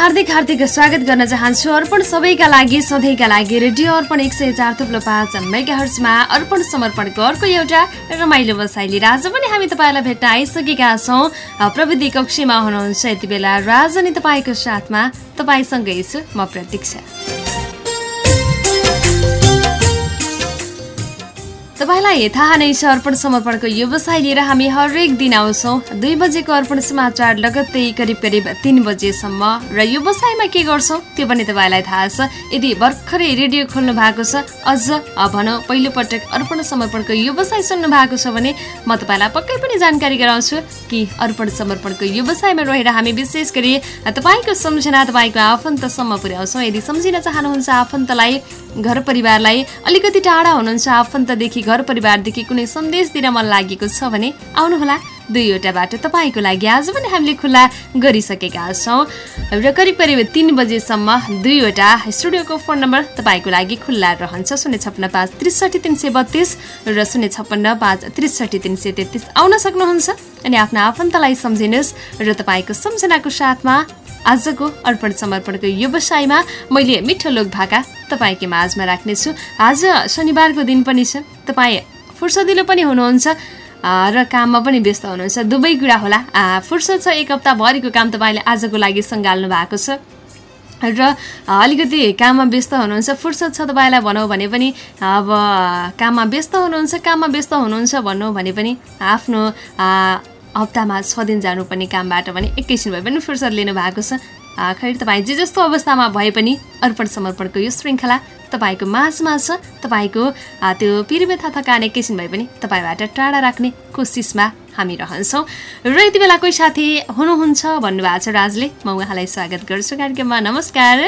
हार्दिक हार्दिक स्वागत गर्न चाहन्छु अर्पण सबैका लागि सधैँका लागि रेडियो अर्पण एक सय चार थुप्लो पाँच मेगा हर्समा अर्पण समर्पणको अर्को एउटा रमाइलो बसाइली राज पनि हामी तपाईँलाई भेट्न आइसकेका छौँ। प्रविधि कक्षीमा हुनुहुन्छ यति बेला राज अनि तपाईँको साथमा तपाईँसँगै छु म प्रतीक्षा। तपाईँलाई थाहा नै छ अर्पण समर्पणको व्यवसाय लिएर हामी हरेक दिन आउँछौँ। दुई बजेको अर्पण समाचार लगत्तै करिब करिब तिन बजेसम्म। र व्यवसायमा के गर्छौँ त्यो पनि तपाईँलाई थाहा छ। यदि भर्खरै रेडियो खोल्नु भएको छ अझ भनौँ पहिलोपटक अर्पण समर्पणको व्यवसाय सुन्नु भएको छ भने म तपाईँलाई पक्कै पनि जानकारी गराउँछु कि अर्पण समर्पणको व्यवसायमा रहेर हामी विशेष गरी तपाईँको सम्झना तपाईँको आफन्तसम्म पुर्याउँछौँ। यदि सम्झिन चाहनुहुन्छ आफन्तलाई घर परिवारलाई अलिकति टाढा हुनुहुन्छ आफन्तदेखि घर परिवारदेखि कुनै सन्देश दिन मन लागेको छ भने आउनुहोला। दुईवटा बाटो तपाईँको लागि आज पनि हामीले खुल्ला गरिसकेका छौँ। र करिब करिब तिन बजेसम्म दुईवटा स्टुडियोको फोन नम्बर तपाईँको लागि खुल्ला रहन्छ। शून्य छप्पन्न पाँच त्रिसठी तिन सय बत्तिस र शून्य छप्पन्न पाँच त्रिसठी तिन सय तेत्तिस आउन सक्नुहुन्छ। अनि आफ्नो आफन्तलाई सम्झिनुहोस् र तपाईँको सम्झनाको साथमा आजको अर्पण समर्पणको व्यवसायमा मैले मिठो लोक भाका तपाईँको माझमा राख्नेछु। आज शनिबारको दिन पनि छ। तपाईँ फुर्सदिलो पनि हुनुहुन्छ। र काममा पनि व्यस्त हुनुहुन्छ। दुवै कुरा होला। फुर्सद छ एक हप्ताभरिको काम तपाईँले आजको लागि सङ्घाल्नु भएको छ। र अलिकति काममा व्यस्त हुनुहुन्छ। फुर्सद छ तपाईँलाई भनौँ भने पनि अब काममा व्यस्त हुनुहुन्छ काममा व्यस्त हुनुहुन्छ भनौँ भने पनि आफ्नो हप्तामा छ दिन जानुपर्ने कामबाट पनि एकैछिन भए पनि फुर्सद लिनु भएको छ। खै तपाईँ जे जस्तो अवस्थामा भए पनि अर्पण समर्पणको यो श्रृङ्खला तपाईँको माझमा छ। तपाईँको त्यो पिरमेथा थकान एकैछिन भए पनि तपाईँबाट टाढा राख्ने कोसिसमा हामी रहन्छौँ। र यति बेला कोही साथी हुनुहुन्छ भन्नुभएको छ राजले म उहाँलाई स्वागत गर्छु कार्यक्रममा। नमस्कार।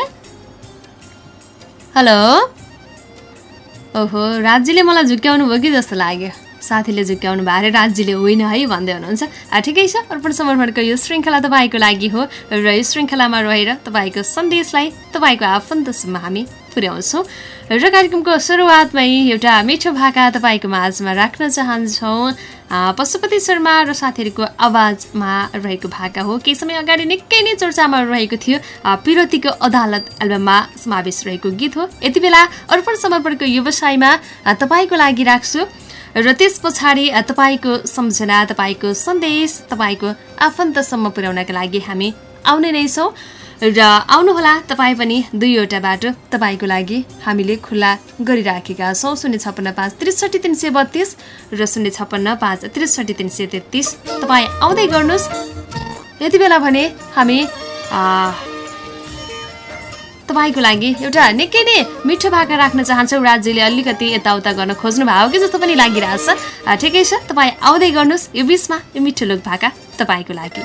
हेलो। ओहो राज्यले मलाई झुक्याउनु भयो कि जस्तो लाग्यो? साथीले झुक्याउनु भयो अरे राज्यले होइन है भन्दै हुनुहुन्छ। ठिकै छ अर्पण समर्पणको यो श्रृङ्खला तपाईँको लागि हो र यो श्रृङ्खलामा रहेर तपाईँको सन्देशलाई तपाईँको आफन्तसम्म हामी पुर्याउँछौँ। र कार्यक्रमको सुरुवातमै एउटा मिठो भाका तपाईँको माझमा राख्न चाहन्छौँ। पशुपति शर्मा र साथीहरूको आवाजमा रहेको भाका हो। केही समय अगाडि निकै नै चर्चामा रहेको थियो। पिरतीको अदालत एल्बममा समावेश रहेको गीत हो। यति बेला अर्पण समर्पणको व्यवसायमा तपाईँको लागि राख्छु। र त्यस पछाडि तपाईँको सम्झना तपाईँको सन्देश तपाईँको आफन्तसम्म पुर्याउनका लागि हामी आउने नै छौँ। र आउनुहोला तपाईँ पनि दुईवटा बाटो तपाईँको लागि हामीले खुल्ला गरिराखेका छौँ। शून्य छप्पन्न पाँच त्रिसठी तिन सय बत्तिस र शून्य छप्पन्न पाँच त्रिसठी तिन सय तेत्तिस। तपाईँ आउँदै गर्नुहोस्। यति बेला भने हामी तपाईँको लागि एउटा निकै नै मिठो भाका राख्न चाहन्छौँ। राज्यले अलिकति यताउता गर्न खोज्नु भएको कि जस्तो पनि लागिरहेछ। ठिकै छ तपाईँ आउँदै गर्नुहोस् यो बिचमा यो मिठो लोक भाका तपाईँको लागि।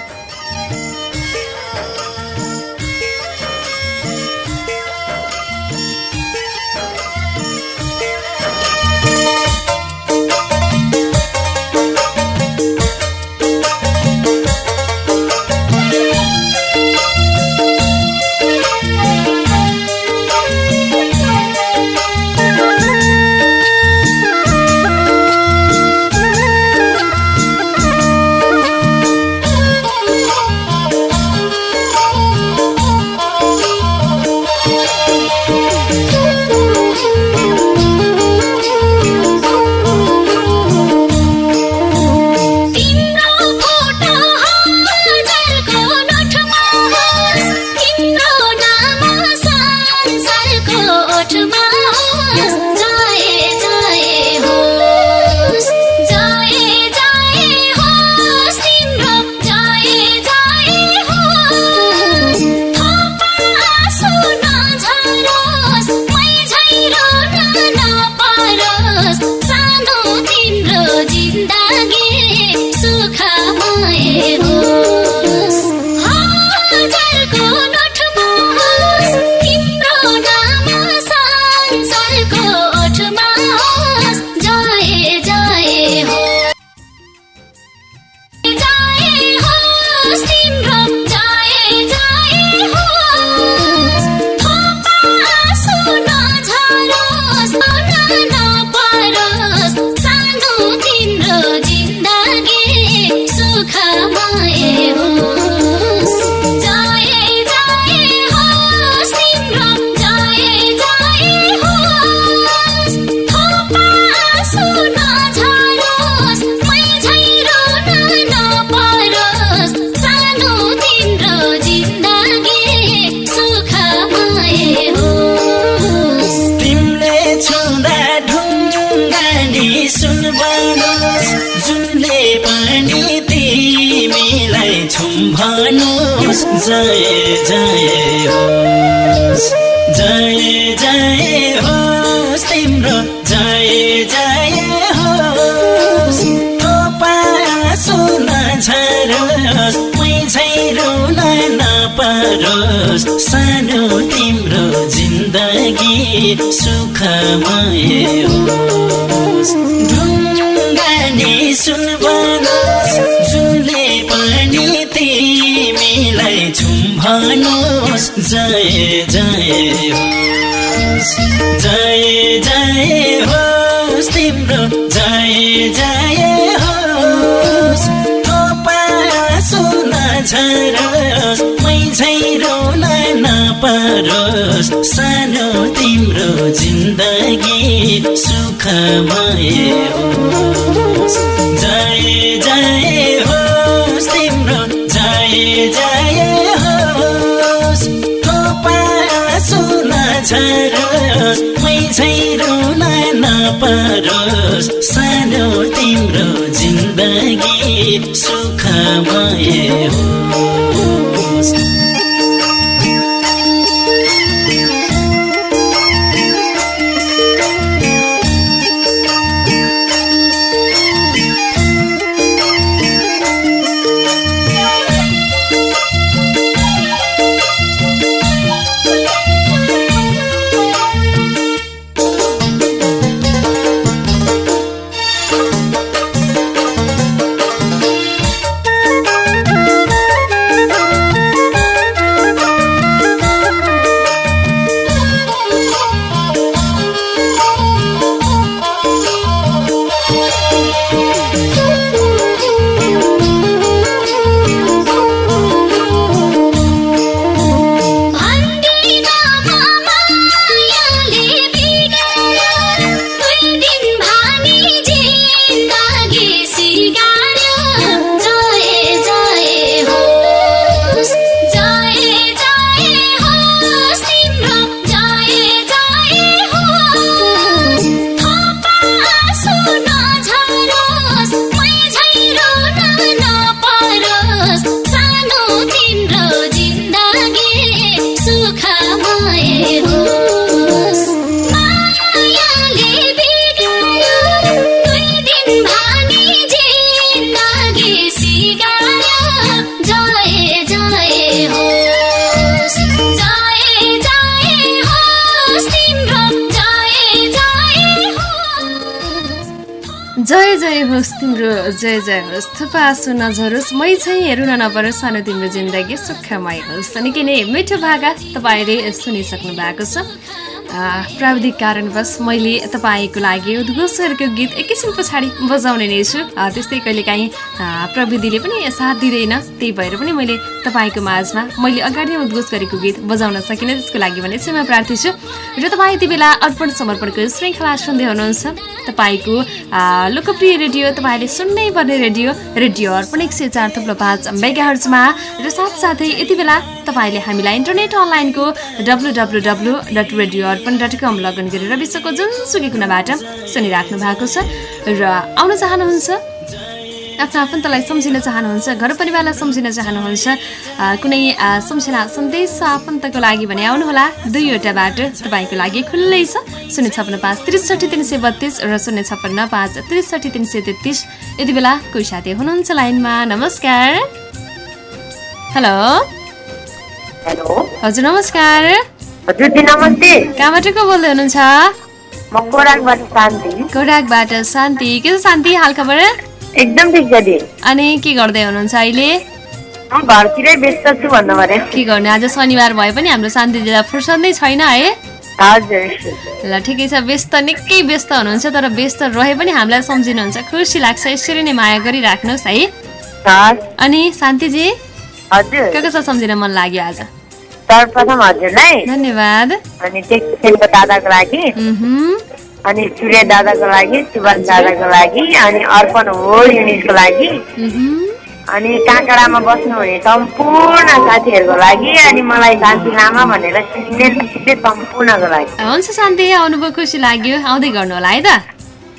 to my जय जय होस् जय जय होस् तिम्रो जय जय होस् थोपा सुन झरोस्। मै झै रुन नपरोस् सानो तिम्रो जिन्दगी सुखमय होस्। ढुङ्गानी सुन तिमीलाई झुम्भनोस् जय जय होस्। जय जय होस् तिम्रो। जय जय होस्। थोपा सुन झरोस्। मै झै रुन नपरोस् सानो तिम्रो जिन्दगी सुखमय होस्। जय जय होस् तिम्रो। जय जय नपरोस् सानो तिम्रो जिन्दगी सुखमय होस्। होस् तिम्रो जय जय होस्। थुपा सुन झरोस् मै चाहिँ हेर्नु नपरोस्। सानो तिम्रो जिन्दगी सुखमय होस्। निकै नै मिठो भाका तपाईँले सुनिसक्नु भएको छ। प्राविधिक कारणवश मैले तपाईँको लागि उद्घोषहरूको गीत एकैछिन पछाडि बजाउने नै छु। त्यस्तै कहिलेकाहीँ प्रविधिले पनि साथ दिँदैन त्यही भएर पनि मैले तपाईँको माझमा मैले अगाडि नै उद्घोष गरेको गीत बजाउन सकिनँ त्यसको लागि भने क्षमा प्रार्थी छु। र तपाईँ यति बेला अर्पण समर्पणको श्रृङ्खला सुन्दै हुनुहुन्छ। तपाईँको लोकप्रिय रेडियो तपाईँले सुन्नै पर्ने रेडियो रेडियो अर्पण एक सय चार थुप्रो पाँच मेगाहर्जमा। र साथसाथै यति बेला तपाईँले हामीलाई इन्टरनेट अनलाइनको W W W dot radio Arpan dot com login गरेर विश्वको जुनसुकै कुनाबाट सुनिराख्नु भएको छ र आउन चाहनुहुन्छ आफ्नो आफन्तलाई सम्झिन चाहनुहुन्छ घर परिवारलाई सम्झिन चाहनुहुन्छ कुनै सम्झना सन्देश आफन्तको लागि भने आउनुहोला। दुईवटा बाटो तपाईँको लागि खुल्लै छ। शून्य छप्पन्न पाँच त्रिसठी तिन सय बत्तिस र शून्य छप्पन्न पाँच त्रिसठी तिन सय तेत्तिस। यति बेला कोही साथी हुनुहुन्छ लाइनमा नमस्कार। हेलो। हजुर नमस्कार। हजुर दी नमस्ते। कहाँबाट को बोल्दै हुनुहुन्छ? म कोराकबाट शान्ति। कोडाकबाट शान्ति। के छ शान्ति हालखबर? एकदम ठिक छ दी अनि के गर्दै हुनुहुन्छ अहिले? घरतिरै व्यस्त छु भन्नु पर्यो के गर्ने? आज शनिबार भए पनि हाम्रो शान्ति दिदा फुर्सद नै छैन है? हजुर ल ठिकै छ। व्यस्त निकै व्यस्त हुनुहुन्छ तर व्यस्त रहे पनि हामीलाई सम्झिनुहुन्छ। खुसी लाग्छ यसरी नै माया गरिराख्नुहोस् है? अनि शान्तिजी हजुर। के कसो सम्झिन मन लाग्यो आज? सर्वप्रथम हजुरलाई धन्यवाद अनि टेक्सनको दादाको लागि अनि सूर्य दादाको लागि सुभाष दादाको लागि अनि अर्पण हो युनिटको लागि। अनि काँक्रामा बस्नुहुने सम्पूर्ण साथीहरूको लागि अनि मलाई शान्ति लामा भनेर सम्पूर्णको लागि हुन्छ शान्ति आउनुभयो खुसी लाग्यो आउँदै गर्नु होला है त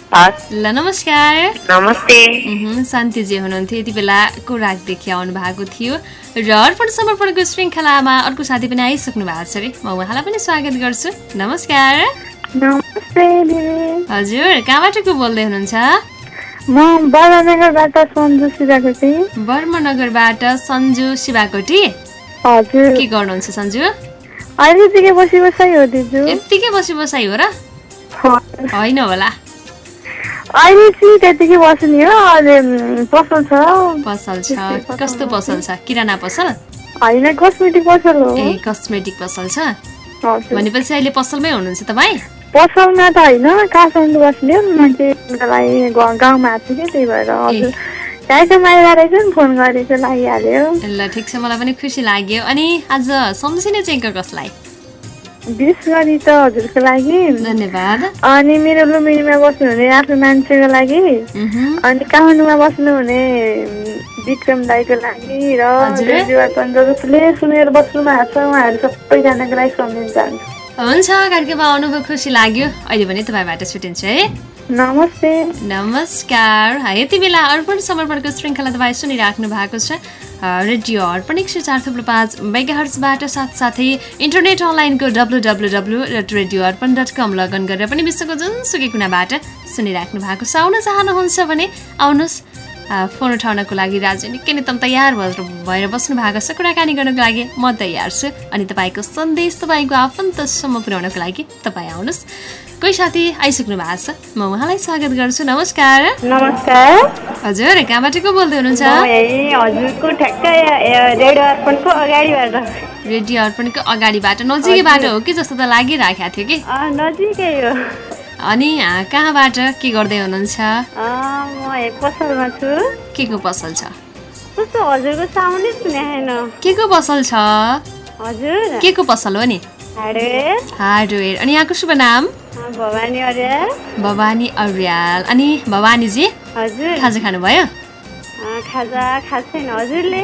ल नमस्कार। नमस्ते। शान्तिजी हुनुहुन्थ्यो। यति बेलाको रागदेखि आउनु भएको थियो र अर्पण समर्पणको श्रृङ्खलामा अर्को साथी पनि आइसक्नु भएको छ अरे। म उहाँलाई पनि स्वागत गर्छु। नमस्कार। हजुर कहाँबाट को बोल्दै हुनुहुन्छ? म सन्जु बर्मनगरबाट सन्जु शिवाकोटी? हजुर। के गर्नुहुन्छ सन्जु? अहिलेदेखि बसी बसाइ हो दिजु। यत्तिकै बसी बसाइ हो र। होइन होला। अहिले चाहिँ त्यतिकै बस्ने हो। अहिले पसल छ। पसल छ। कस्तो पसल छ? किराना पसल? होइन कस्मेटिक पसल हो। ए कस्मेटिक पसल छ। भनेपछि अहिले पसलमै हुनुहुन्छ तपाईँ? पसलमा त होइन काठमाडौँ बस्ने मान्छेको लागि गाउँमा आएको कि त्यही भएर हजुर। कार्यक्रम रहेछ नि फोन गरेको लागिहाल्यो। ल ठिक छ। मलाई पनि खुसी लाग्यो। अनि आज सम्झिने चाहिँ कसलाई? गरी त हजुरको लागि। धन्यवाद। अनि मेरो लुम्बिनीमा बस्नुहुने आफ्नो मान्छेको लागि। अनि काठमाडौँमा बस्नुहुने विक्रम दाईको लागि र अर्पण जसले सुनेर बस्नु भएको छ उहाँहरू सबैजनाको लागि सम्झिन चाहन्छु। हुन्छ कार्यक्रममा आउनुभयो खुसी लाग्यो। अहिले भने तपाईँबाट छुट्टिन्छ है। नमस्ते। नमस्कार। यति बेला अर्पण समर्पणको श्रृङ्खला तपाईँ सुनिराख्नु भएको छ। रेडियो अर्पण एक सय चार थुप्रो पाँच मेगाहर्सबाट साथसाथै इन्टरनेट अनलाइनको W W W dot radio Arpan dot com login गरेर पनि विश्वको जुनसुकै कुनाबाट सुनिराख्नु भएको छ। आउन चाहनुहुन्छ भने आउनुहोस्। फोन उठाउनको लागि राजु निकै नै तम तयार भएर भएर बस्नु भएको छ। कुराकानी गर्नको लागि म तयार छु। अनि तपाईँको सन्देश तपाईँको आफन्तसम्म पुर्याउनको लागि तपाईँ आउनुहोस्। कोही साथी आइसक्नु भएको छ? म उहाँलाई स्वागत गर्छु। नमस्कार। नमस्कार। हजुर कहाँबाट को बोल्दै हुनुहुन्छ? रेडियो अर्पणको अगाडिबाट। नजिकैबाट हो कि जस्तो त लागिराखेको थियो कि? नजिकै हो। अनि कहाँबाट के गर्दै हुनुहुन्छ? पसलमा छु। के को पसल छ? हजुरको साउन्डै सुने के को पसल छ? हजुर। के को पसल हो नि? हार्डवेयर अनि यहाँको शुभ नाम भवानी अर्याल भवानी अर्याल अनि भवानीजी हजुर खाजा खानुभयो खाजा खाएको छैन हजुरले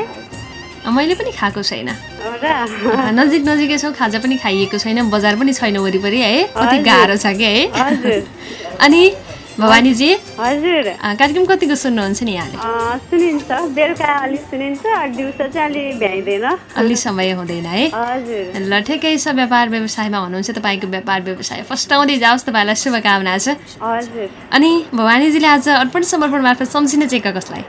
मैले पनि खाएको छैन नजिक नजिकै छौँ खाजा पनि खाइएको छैन बजार पनि छैन वरिपरि है कति। गाह्रो छ कि है अनि भवानीजी? हजुर। कार्यक्रम कतिको सुन्नुहुन्छ नि यहाँले? सुनिन्छ। बेलुका अलिक सुनिन्छ दिउँसो चाहिँ अलि भ्याइँदैन। अलि समय हुँदैन है? हजुर। ल ठिकै छ व्यापार व्यवसायमा हुनुहुन्छ तपाईँको व्यापार व्यवसाय। फस्टाउँदै जाओस् तपाईँलाई शुभकामना छ। हजुर। अनि भवानीजीले आज अर्पण समर्पण मार्फत सम्झिने चाहिँ कसलाई?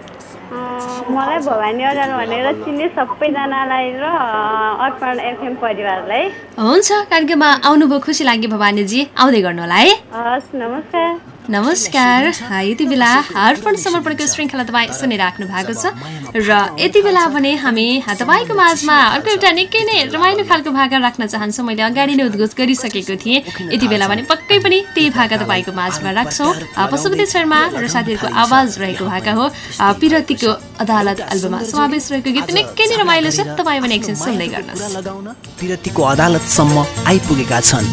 मलाई भवानी अर्याल भनेर चिन्ने सबैजनालाई र अर्पण एफएम परिवारलाई। हुन्छ कार्यक्रममा आउनुभयो खुसी लाग्यो भवानीजी। आउँदै गर्नु होला है। हस् नमस्कार। नमस्कार। यति बेला अर्पण समर्पणको श्रृङ्खला तपाईँ सुनिराख्नु भएको छ। र यति बेला भने हामी तपाईँको माझमा अर्को एउटा निकै नै रमाइलो खालको भाका राख्न चाहन्छौँ। मैले अगाडि नै उद्घोष गरिसकेको थिएँ। यति बेला भने पक्कै पनि त्यही भाका तपाईँको माझमा राख्छौँ। पशुपति शर्मा र साथीहरूको आवाज रहेको भाका हो। पिरतीको अदालत एल्बममा समावेश रहेको गीत निकै नै रमाइलो छ। तपाईँ पनि एकछिन सुन्दै गर्नुहोस्। पिरतीको अदालतसम्म आइपुगेका छन्।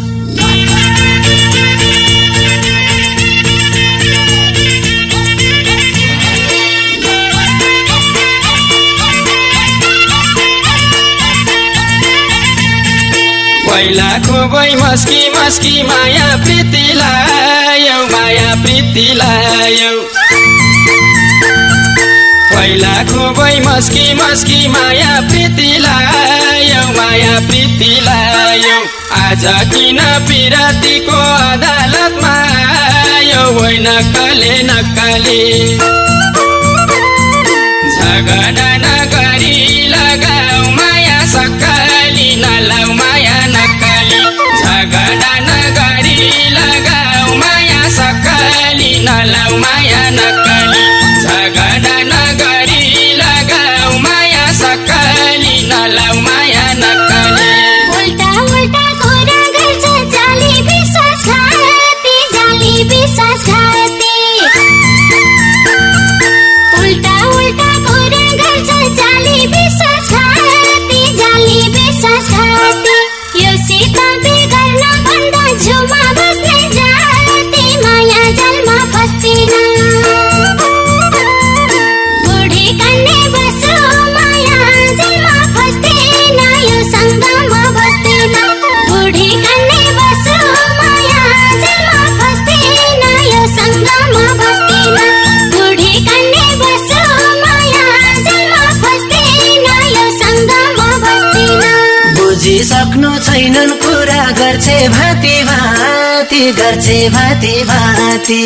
पहिला खुबै मस्की मस्की माया प्रीति लायौ माया प्रीति लायौ पहिला खुबै मस्की मस्की माया प्रीति लायौ माया प्रीति लायौ आज किन पिरातीको अदालतमा आयौ होइन कले नक्कली झगडा नलाउ माया नक्कली छैनन् कुरा गर्छे भाती भाती गर्छे भाती भाती।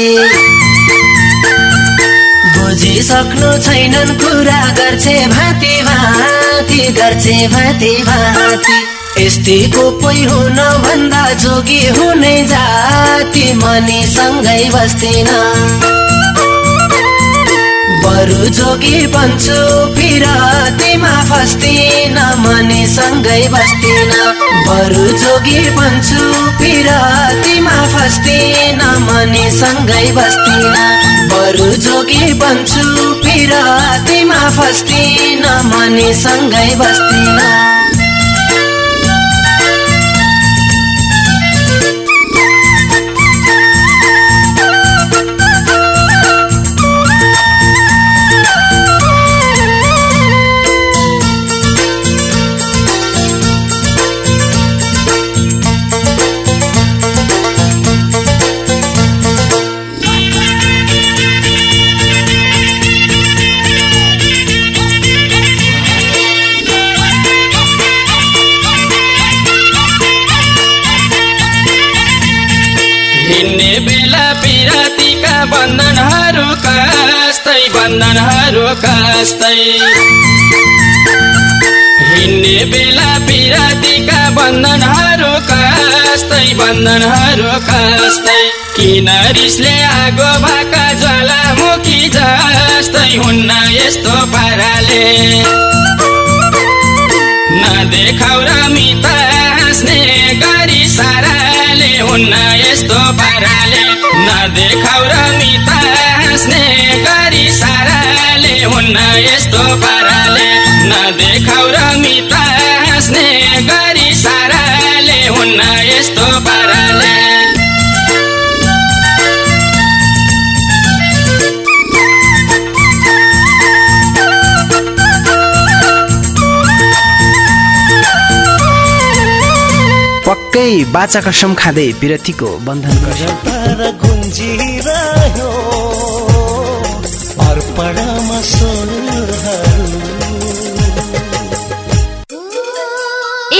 बुझिसक्नु छैनन् कुरा गर्छे भाती भाती गर्छे भाती भाती। यस्तीको कोही हुन भन्दा जोगी हुने जाति मनीसँगै बस्दिन बरु जोगी बन्छु पिरातीमा फस्दिन मनीसँगै बस्दिन बरु जोगी बन्छु पिरातीमा फस्दिन मनीसँगै बस्दिन बरु जोगी बन्छु पिरातीमा फस्दिन मनीसँगै बस्दिन बन्धनहरू कस्तै बन्धनहरू कस्तै। हिँड्ने बेला पिरातीका बन्धनहरू कस्तै बन्धनहरू कस्तै। किन रिसले आगो भाका ज्वालामुखी जस्तै हुन्न यस्तो पाराले। नदेखाउ र मित गरी साराले हुन्न यस्तो पाराले। नदेखाउ नदेखाउ र मित हाँस्ने गरी साराले हुन्न यस्तो पाराले। पक्कै बाचा कसम खाँदै विरतीको बन्धन गर्छ।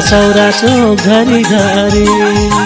सौरा चोक घरि घरि।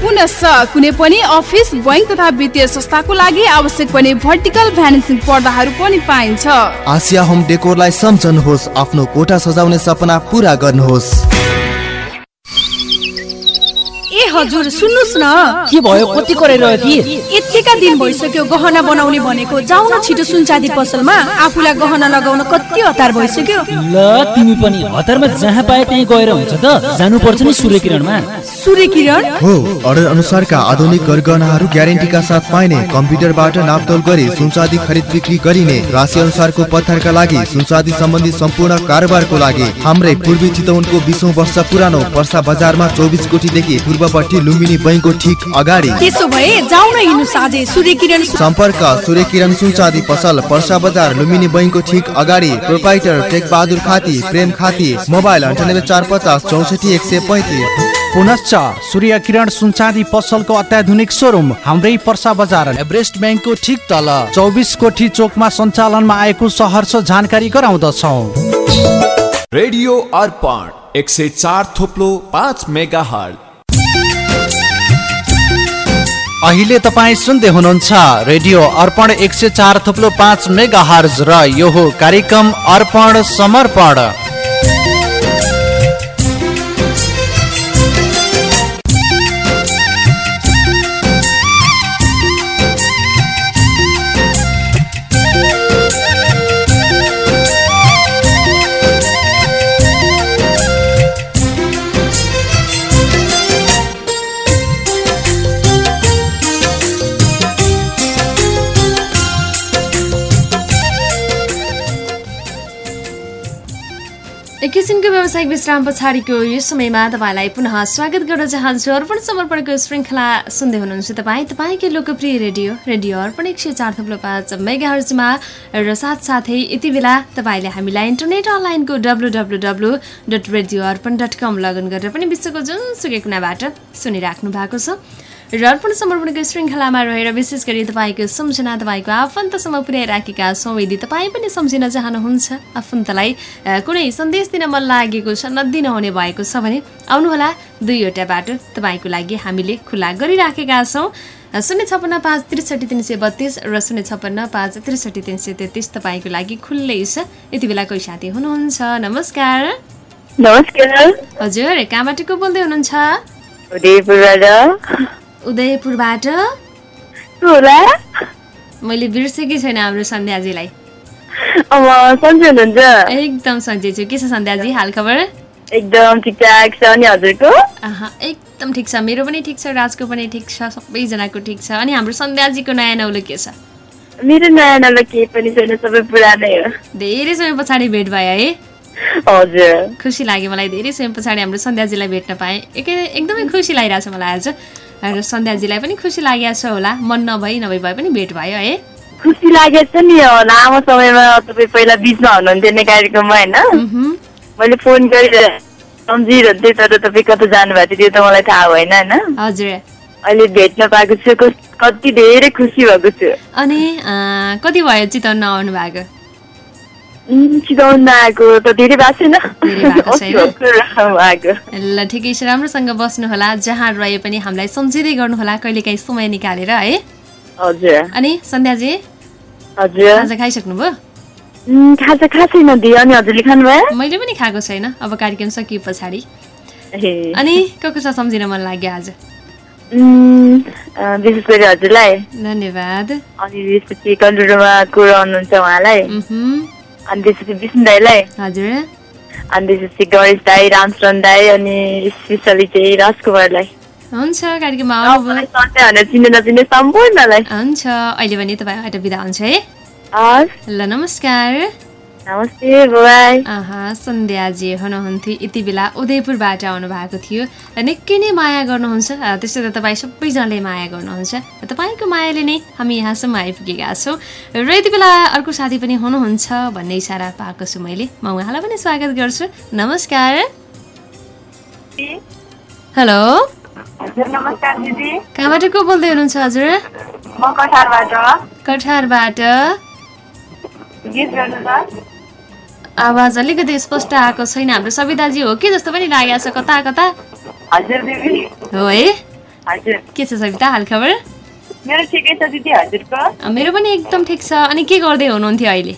पुनश्च कुनै पनि अफिस बैङ्क तथा वित्तीय संस्थाको लागि आवश्यक पर्ने भर्टिकल भ्यानिसिङ पर्दाहरू पनि पाइन्छ। आसिया होम डेकोरलाई सम्झनुहोस् आफ्नो कोठा सजाउने सपना पुरा गर्नुहोस्। ए हजुर सुन्नुहोस् न। के भयो? कति कराइरह्यो कि यतिका दिन भइसक्यो गहना बनाउने भनेको। जाउँ न छिटो सुनचाँदी पसलमा आफूलाई गहना लगाउन कति हतार भइसक्यो। ल तिमी पनि हतारमा जहाँ पाए त्यहीँ गएर हुन्छ त। जानुपर्छ नि सूर्य किरणमा सूर्य किरण हो अर्डर अनुसारका आधुनिक गरगहनाहरू ग्यारेन्टीका साथ पाइने कम्प्युटरबाट नापतोल गरी सुनचाँदी खरिद बिक्री गरिने राशि अनुसारको पत्थरका लागि सुनचाँदी सम्बन्धी सम्पूर्ण कारोबारको लागि हाम्रै पूर्वी चितवनको बिसौँ वर्ष पुरानो पर्सा बजारमा चौबिस कोटीदेखि पूर्वपट्टि लुम्बिनी बैङ्कको ठिक अगाडि। त्यसो भए हिँड्नु साझे सूर्य किरण सम्पर्क सूर्य किरण सुनचाँदी पसल पर्सा बजार लुम्बिनी बैङ्कको ठिक अगाडि प्रोपाइटर टेक बहादुर खाती प्रेम खाती मोबाइल अन्ठानब्बे चार पचास चौसठी एक सय पैँतिस। पुनश्च सूर्य किरण सुनचाँदी पसलको अत्याधुनिक सोरुम हाम्रै पर्सा बजार। एभरेस्ट ब्याङ्कको ठिक तल। चौबिस कोठी चोकमा सञ्चालनमा आएको सहर्ष जानकारी गराउँदछौ। रेडियो अर्पण एक सय चार थोप्लो पाँच मेगा अहिले तपाईँ सुन्दै हुनुहुन्छ रेडियो अर्पण एक सय चार थुप्लो पाँच मेगा हर्ज र यो हो कार्यक्रम अर्पण समर्पण। व्यावसायिक विश्राम पछाडिको यो समयमा तपाईँलाई पुनः स्वागत गर्न चाहन्छु। अर्पण समर्पणको श्रृङ्खला सुन्दै हुनुहुन्छ तपाईँ। तपाईँकै लोकप्रिय रेडियो रेडियो अर्पण एक सय चार थप्लो पाँच मेगा हर्जमा र साथसाथै यति बेला तपाईँले हामीलाई इन्टरनेट अनलाइनको W W W dot radio Arpan dot com login गरेर पनि विश्वको जुनसुकै कुनाबाट सुनिराख्नु भएको छ। र अर्पण समर्पणको श्रृङ्खलामा रहेर विशेष गरी तपाईँको सम्झना तपाईँको आफन्तसम्म पुर्याइराखेका छौँ। यदि तपाईँ पनि सम्झिन चाहनुहुन्छ आफन्तलाई कुनै सन्देश दिन मन लागेको छ नदिनुहुने भएको छ भने आउनुहोला दुईवटा बाटो तपाईँको लागि हामीले खुला गरिराखेका छौँ। शून्य छप्पन्न पाँच त्रिसठी तिन सय बत्तिस र शून्य छप्पन्न पाँच त्रिसठी तिन सय तेत्तिस तपाईँको लागि खुल्लै छ। यति बेला कोही साथी हुनुहुन्छ? नमस्कार। नमस्कार। हजुर कहाँबाट को बोल्दै हुनुहुन्छ? उदयपुरबाट? मैले बिर्सेकै छैन हाम्रो सन्ध्याजीलाई। एकदम सन्चै छु। के छ सन्ध्याजी हाल खबर? एकदम ठिकठाक छ अनि हजुरको? आहा, एकदम ठिक छ। मेरो पनि ठिक छ राजको पनि ठिक छ सबैजनाको ठिक छ। अनि हाम्रो सन्ध्याजीको नयाँ नौलो के छ? मेरो नयाँ नयाँ केही पनि छैन सबै पुरानै हो। धेरै समय पछाडि भेट भयो है। हजुर। खुसी लाग्यो मलाई धेरै समय पछाडि हाम्रो सन्ध्याजीलाई भेट्न पाएँ। एकै एकदमै खुसी लागिरहेको छ मलाई आज। र सन्ध्याजीलाई पनि खुसी लागेको छ होला। मन नभई नभई भए पनि भेट भयो है। खुसी लागेको छ नि लामो समयमा तपाईँ पहिला बिचमा हुनुहुन्थ्यो नि कार्यक्रममा होइन? मैले फोन गरेर सम्झिरहन्थेँ तर तपाईँ कता जानुभएको थियो त्यो त मलाई थाहा भएन होइन? हजुर। अहिले भेट्न पाएको छु। कति धेरै खुसी भएको छु। अनि कति भयो चितवन नआउनु भएको उम्, चिताउन आएको त धेरै भएको छैन ल ठिकै छ राम्रोसँग बस्नुहोला जहाँ रहे पनि हामीलाई सम्झिँदै गर्नुहोला कहिलेकाहीँ समय निकालेर है हजुर अनि सन्ध्याजी हजुर खाजा खाइसक्नुभयो खाजा खाएको छैन दिदी अनि हजुरले खानुभयो मैले पनि खाएको छैन अब कार्यक्रम सकिए पछाडि अनि को को छ सम्झिन मन लाग्यो आज विशेष गरी हजुरलाई धन्यवाद अनि त्यसपछि कन्ट्रोलमा कुरा हुनुहुन्छ उहाँलाई अनि त्यसपछि विष्णु दाईलाई हजुर। अनि त्यसपछि गणेश दाई रामचरण दाई अनि स्पेसली चाहिँ राजकुमारलाई हुन्छ कार्यक्रममा चिन्ने नचिन्ने सम्पूर्णलाई हुन्छ अहिले भने तपाईँबाट बिदा हुन्छ है। ल नमस्कार। नमस्ते सन्ध्याजी हुनुहुन्थ्यो। यति बेला उदयपुरबाट आउनु भएको थियो निकै नै माया गर्नुहुन्छ। त्यसो त तपाईँ सबैजनाले माया गर्नुहुन्छ। तपाईँको मायाले नै हामी यहाँसम्म आइपुगेका छौँ। र यति बेला अर्को साथी पनि हुनुहुन्छ भन्ने इसारा पाएको छु मैले। म उहाँलाई पनि स्वागत गर्छु। नमस्कार। हेलो। नमस्कार दिदी। कहाँबाट को बोल्दै हुनुहुन्छ हजुर? कठारबाट। गीत आवाज अलिकति स्पष्ट आएको छैन। हाम्रो सविताजी हो कि जस्तो पनि लागेको छ। कता कता? हो है? के छ सविता हालखबर मेरो पनि एकदम ठिक छ। अनि के गर्दै हुनुहुन्थ्यो अहिले?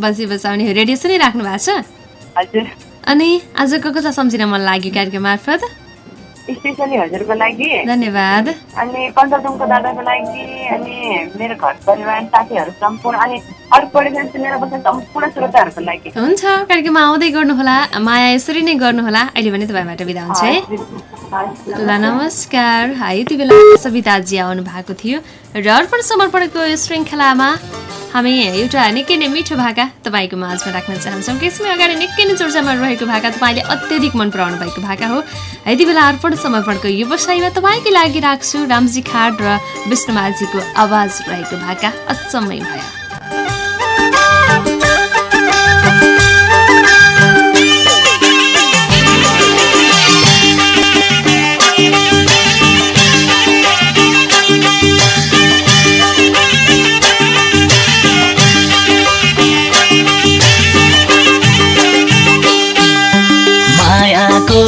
बसी बसाउनै रेडियो सुनिराख्नु भएको छ? अनि आजको कथा सम्झिन मन लाग्यो कार्यक्रम मार्फत? स्पेसली हजुरको लागि। धन्यवाद। अनि कञ्चनपुरको दादाको लागि अनि मेरो घर परिवार साथीहरू सम्पूर्ण अनि सम्पूर्ण श्रोताहरूको लागि। हुन्छ कार्यक्रममा आउँदै गर्नुहोला। माया यसरी नै गर्नुहोला। अहिले भने तपाईँबाट बिदा हुन्छ है। ल नमस्कार। हाई यति बेला सविताजी आउनु भएको थियो। र अर्पण समर्पणको श्रृङ्खलामा हामी एउटा निकै नै मिठो भाका तपाईँको माझमा राख्न चाहन्छौँ। केही अगाडि निकै नै चर्चामा रहेको भाका तपाईँले अत्यधिक मन पराउनु भएको भाका हो। यति बेला अर्पण समर्पणको व्यवसायमा तपाईँकै लागि राख्छु रामजी खाड र विष्णुमाझीको आवाज रहेको भाका अचम्मै भयो।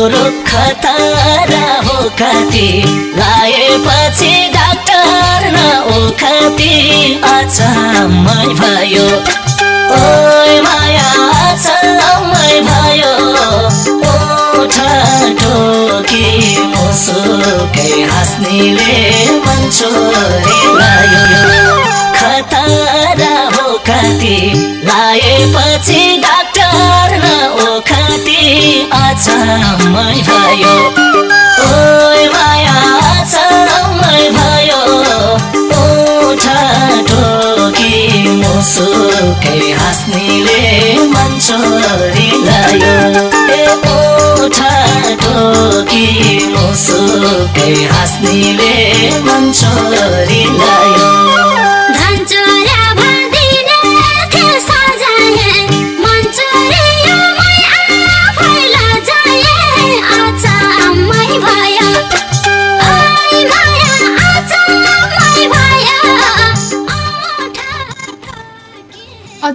रुख तारा हो कति लाएपछि डाक्टर न ओखति अचम्मै भयो। ओइ माया अचम्मै भयो। ओठ टोकी मुसुकै हाँस्नेले मन छोरी खतरा हो कति लाएपछि अचम्मै भयो ओइ माया अचम्मै भयो ओठ टोकी मुसुकै हाँस्नेले मन छोरी लायो ए ओठ टोकी मुसुकै हाँस्नेले मन छोरी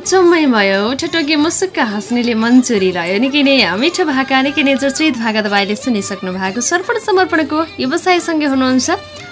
अचम्मै भयो ठटोकी मुसुक्क हाँस्नेले मन चोरिरह्यो निकै नै मिठो भाका निकै नै चर्चित भाका तपाईँले सुनिसक्नु भएको सर्पण समर्पणको व्यवसायसँगै हुनुहुन्छ।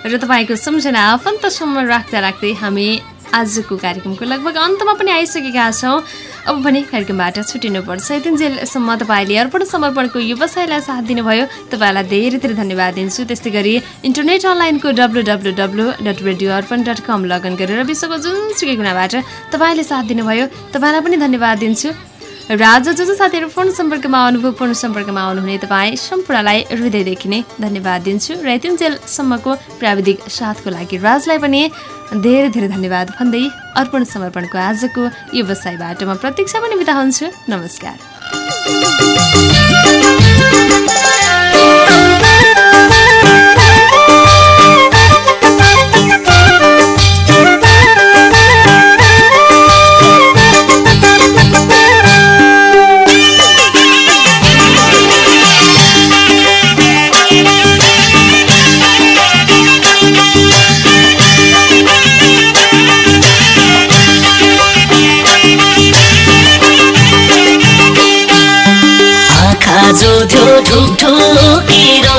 र तपाईँको सम्झना आफन्तसम्म राख्दा राख्दै हामी आजको कार्यक्रमको लगभग अन्तमा पनि आइसकेका छौँ। अब पनि कार्यक्रमबाट छुट्टिनुपर्छ यतिन्जेलसम्म तपाईँले अर्पण समर्पणको व्यवसायलाई साथ दिनुभयो। तपाईँलाई धेरै धेरै धन्यवाद दिन्छु। त्यस्तै गरी इन्टरनेट अनलाइनको W W W dot radio Arpan dot com login गरेर विश्वको जुनसुकै गुणाबाट तपाईँले साथ दिनुभयो। तपाईँलाई पनि धन्यवाद दिन्छु। र आज जो जो साथीहरू फोन सम्पर्कमा आउनुभयो फोन सम्पर्कमा आउनुहुने तपाईँ सम्पूर्णलाई हृदयदेखि नै धन्यवाद दिन्छु र यतिन्जेलसम्मको प्राविधिक साथको लागि राजलाई पनि धेरै धेरै धन्यवाद भन्दै अर्पण समर्पणको आजको व्यवसायबाट म प्रतीक्षा पनि हुन्छु। नमस्कार।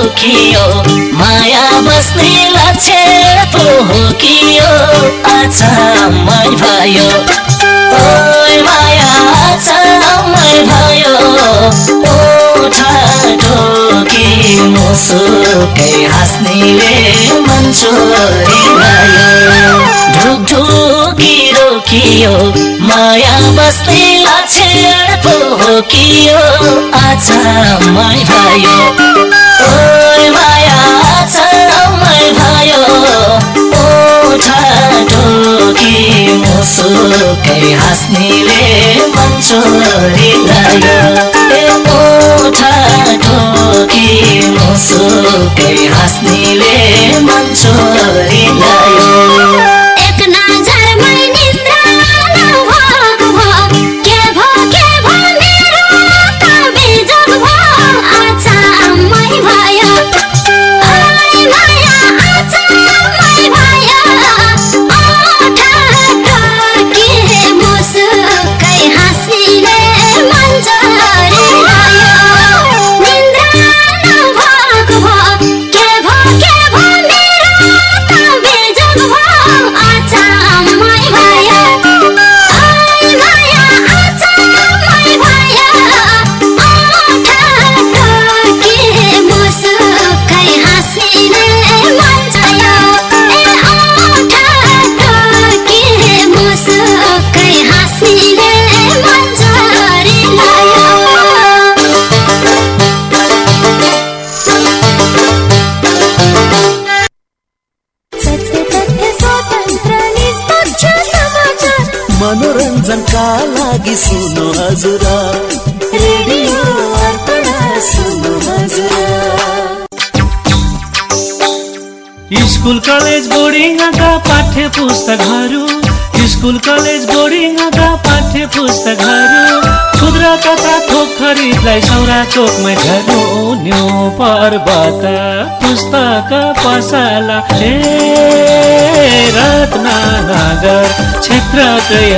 रोकियो माया बस्ने लक्ष्य पो हो कि अचम्मै भयो। ओठा ढोकी रोकियो। माया बस्ने लक्षण पो हो कि भयो। मुसुकै हाँस्नेले मन ओठा ढोकी मुसुकै हाँस्नेले मन चोरिरह्यो बोर्डिङका पाठ्य पुस्तकहरू स्कुल कलेज बोर्डिङका पाठ्य पुस्तकहरू खरिदलाई सौरा चोकमै झर्नु न्यु पर्वत पुस्तक पसला रत्नगर क्षेत्रकै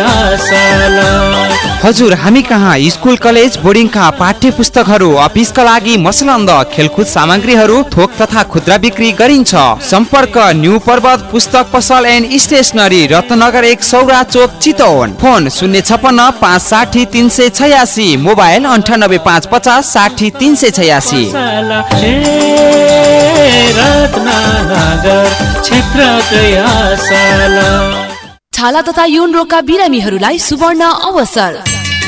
हजुर हामी कहाँ? स्कुल कलेज बोर्डिङका पाठ्य पुस्तकहरू अफिसका लागि मसलन्द खेलकुद सामग्रीहरू थोक तथा खुद्रा बिक्री गरिन्छ। सम्पर्क न्यू पर्वत पुस्तक पसल एन्ड स्टेसनरी रत्नगर एक सौरा चोक चितवन। फोन शून्य छपन्न पाँच साठी तिन सय छयासी मोबाइल अन्ठानब्बे पाँच पचास साठी तिन सय छयासी। छाला तथा यौन रोगका बिरामीहरूलाई सुवर्ण अवसर।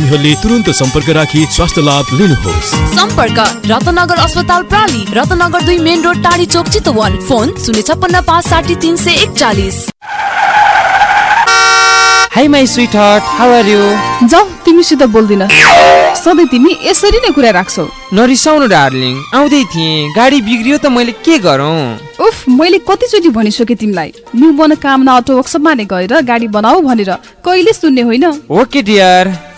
बिरामीहरूले तुरन्त सम्पर्क राखी स्वास्थ्य लाभ लिनुहोस्। सम्पर्क रत्नगर अस्पताल प्राली रत्नगर दुई मेन रोड टाढी चोक चितवन। फोन शून्य छप्पन्न पाँच साठी तिन सय एकचालिस। Hi my sweetheart how are you जाऊ तिमीसित बोल्दिन। सधैँ तिमी यसरी नै कुरा राख्छौ। नरिसाउनु डार्लिङ आउँदै थिएँ। गाडी बिग्रियो त मैले के गरौँ? उफ मैले कतिचोटि भनिसकेँ तिमीलाई। न्यु मनोकामना अटो वर्कसपमा नै गएर गाडी बनाऊ भनेर। कहिले सुन्ने होइन? ओके डियर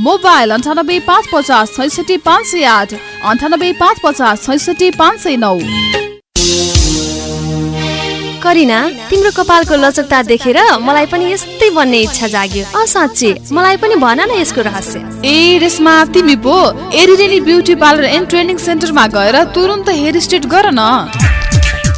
मोबाइल अन्ठानब्बे पाँच पचास छैसठी पाँच सय आठ अन्ठानब्बे पाँच पचास छैसठी पाँच सय नौ। करिना तिम्रो कपालको लचकता देखेर मलाई पनि यस्तै बन्ने इच्छा जाग्यो। अ साँच्ची मलाई पनि भन न यसको रहस्य। ए रेसमा तिमी पो एरिडेनी ब्युटी पार्लर एन्ड ट्रेनिङ सेन्टरमा गएर तुरुन्त हेयर स्ट्रेट गर न।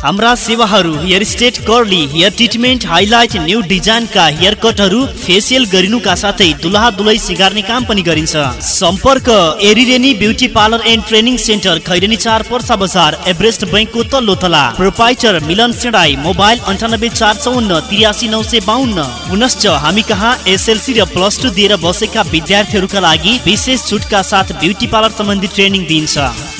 हाम्रा सेवाहरू hair straight curly hair treatment highlight new डिजाइनका hair कटहरू फेसियल गरिनुका साथै दुलहा दुलै सिगार्ने काम पनि गरिन्छ। सम्पर्क एरिरेनी beauty parlour and training centre Khaireni चार पर्सा बजार एभरेस्ट बैङ्कको तल्लो तला प्रोपाइटर मिलन सेडाई मोबाइल अन्ठानब्बे चार चौन्न त्रियासी नौ सय बाहन्न पुनश्च हामी कहाँ एसएलसी र प्लस टू दिएर बसेका विद्यार्थीहरूका लागि विशेष छुटका साथ ब्युटी पार्लर सम्बन्धी ट्रेनिङ दिइन्छ।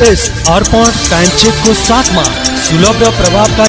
यस अर्पण टाइम चेकको साथमा सुलभ र प्रभावकारी